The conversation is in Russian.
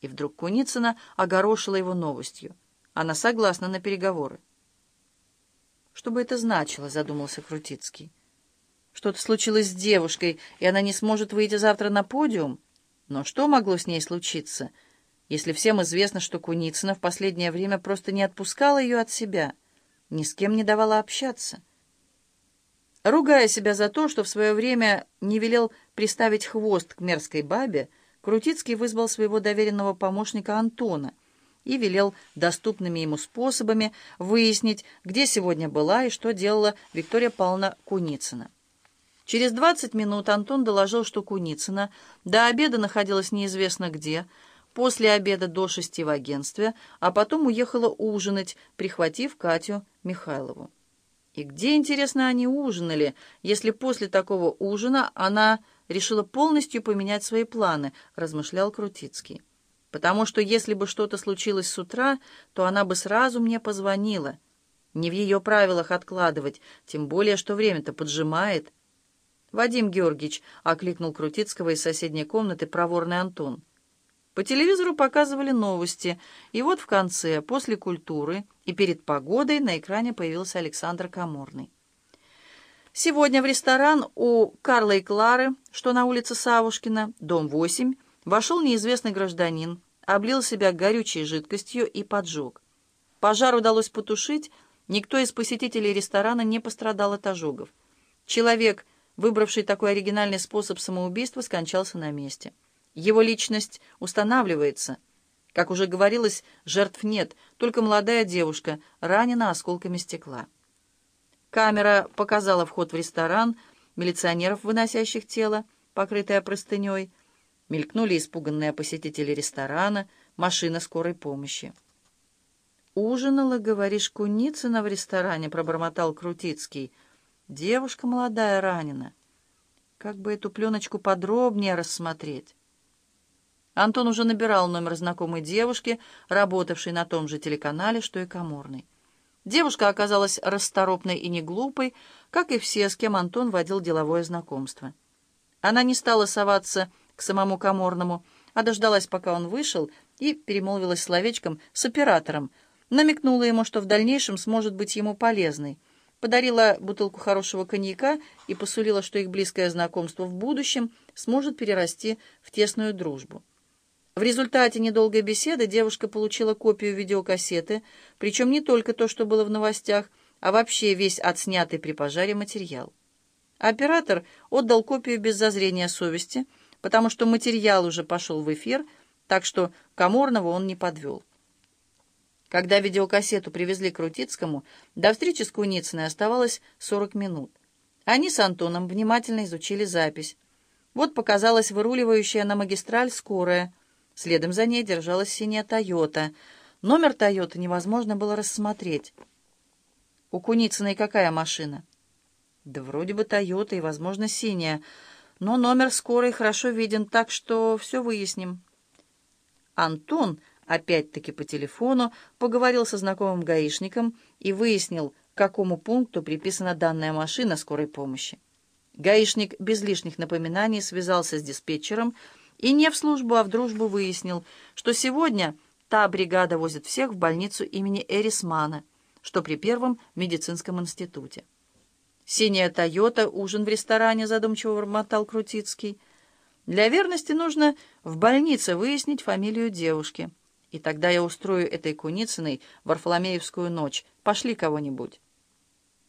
И вдруг Куницына огорошила его новостью. Она согласна на переговоры. «Что бы это значило?» — задумался Крутицкий. «Что-то случилось с девушкой, и она не сможет выйти завтра на подиум? Но что могло с ней случиться, если всем известно, что Куницына в последнее время просто не отпускала ее от себя, ни с кем не давала общаться?» Ругая себя за то, что в свое время не велел приставить хвост к мерзкой бабе, Крутицкий вызвал своего доверенного помощника Антона и велел доступными ему способами выяснить, где сегодня была и что делала Виктория Павловна Куницына. Через 20 минут Антон доложил, что Куницына до обеда находилась неизвестно где, после обеда до шести в агентстве, а потом уехала ужинать, прихватив Катю Михайлову. И где, интересно, они ужинали, если после такого ужина она решила полностью поменять свои планы, размышлял Крутицкий. Потому что если бы что-то случилось с утра, то она бы сразу мне позвонила. Не в ее правилах откладывать, тем более, что время-то поджимает. «Вадим Георгиевич», — окликнул Крутицкого из соседней комнаты проворный Антон. По телевизору показывали новости, и вот в конце, после культуры и перед погодой, на экране появился Александр Каморный. Сегодня в ресторан у Карла и Клары, что на улице Савушкина, дом 8, вошел неизвестный гражданин, облил себя горючей жидкостью и поджег. Пожар удалось потушить, никто из посетителей ресторана не пострадал от ожогов. Человек, выбравший такой оригинальный способ самоубийства, скончался на месте. Его личность устанавливается. Как уже говорилось, жертв нет, только молодая девушка ранена осколками стекла. Камера показала вход в ресторан, милиционеров, выносящих тело, покрытое простыней. Мелькнули испуганные посетители ресторана, машина скорой помощи. «Ужинала, говоришь, Куницына в ресторане», — пробормотал Крутицкий. «Девушка молодая ранена. Как бы эту пленочку подробнее рассмотреть?» Антон уже набирал номер знакомой девушки, работавшей на том же телеканале, что и Каморный. Девушка оказалась расторопной и не глупой, как и все, с кем Антон водил деловое знакомство. Она не стала соваться к самому Каморному, а дождалась, пока он вышел, и перемолвилась словечком с оператором, намекнула ему, что в дальнейшем сможет быть ему полезной, подарила бутылку хорошего коньяка и посулила, что их близкое знакомство в будущем сможет перерасти в тесную дружбу. В результате недолгой беседы девушка получила копию видеокассеты, причем не только то, что было в новостях, а вообще весь отснятый при пожаре материал. Оператор отдал копию без зазрения совести, потому что материал уже пошел в эфир, так что Каморного он не подвел. Когда видеокассету привезли к Рутицкому, до встречи с Куницыной оставалось 40 минут. Они с Антоном внимательно изучили запись. Вот показалась выруливающая на магистраль скорая – Следом за ней держалась синяя «Тойота». Номер «Тойоты» невозможно было рассмотреть. У Куницыной какая машина? Да вроде бы «Тойота» и, возможно, синяя. Но номер скорой хорошо виден, так что все выясним. Антон, опять-таки по телефону, поговорил со знакомым гаишником и выяснил, к какому пункту приписана данная машина скорой помощи. Гаишник без лишних напоминаний связался с диспетчером, и не в службу, а в дружбу выяснил, что сегодня та бригада возит всех в больницу имени Эрисмана, что при Первом медицинском институте. «Синяя Тойота, ужин в ресторане», — задумчиво бормотал Крутицкий. «Для верности нужно в больнице выяснить фамилию девушки. И тогда я устрою этой Куницыной Варфоломеевскую ночь. Пошли кого-нибудь».